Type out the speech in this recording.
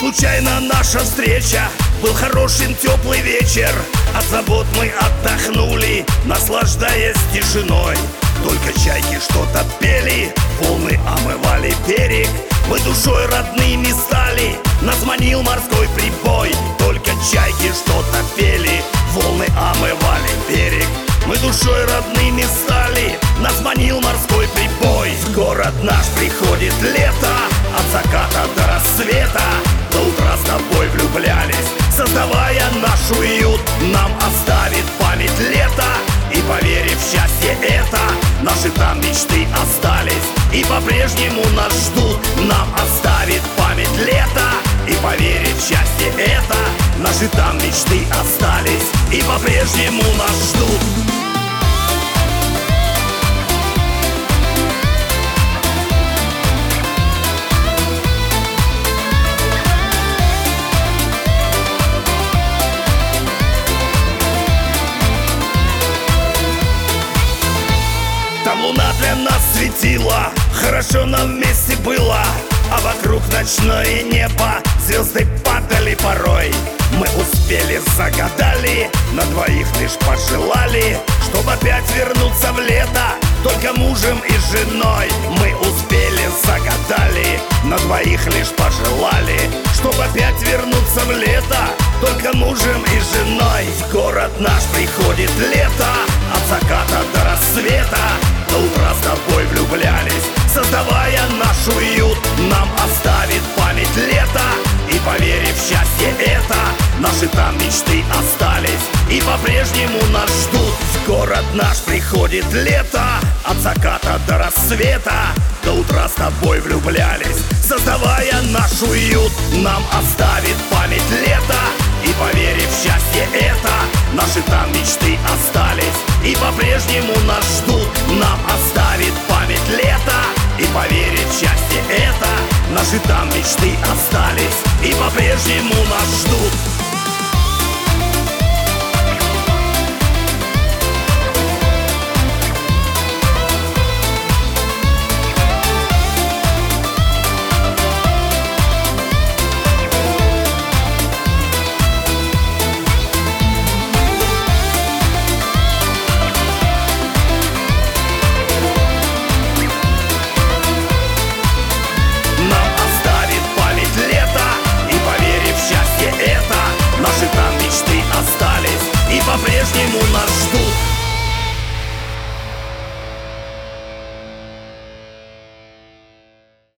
Случайно наша встреча. Был хорошим теплый вечер. От забот мы отдохнули Наслаждаясь тишиной. Только чайки что-то пели Волны омывали берег. Мы душой родными стали Нас манил морской прибой. Только чайки что-то пели Волны омывали берег. Мы душой родными стали Нас манил морской прибой. В город наш приходит лето От заката до наш уют Нам оставит память лета. И поверив в счастье это Наши там мечты остались. И по-прежнему нас ждут Нам оставит память лета. И поверив в счастье это Наши там мечты остались. И по-прежнему нас ждут Луна для нас светила Хорошо нам вместе было. А вокруг ночное небо Звезды падали порой. Мы успели, загадали На двоих лишь пожелали Чтоб опять вернуться в лето. Только мужем и женой Мы успели, загадали На двоих лишь пожелали Чтоб опять вернуться в лето. Только мужем и женой В город наш приходит лето. От заката до рассвета Наши там мечты остались И по-прежнему нас ждут. В город наш приходит лето От заката до рассвета. До утра с тобой влюблялись Создавая наш уют Нам оставит память лета И поверив в счастье это. Наши там мечты остались И по-прежнему нас ждут. Нам оставит память лета И поверить в счастье это. Наши там мечты остались И по-прежнему нас ждут